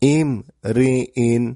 im, re, in,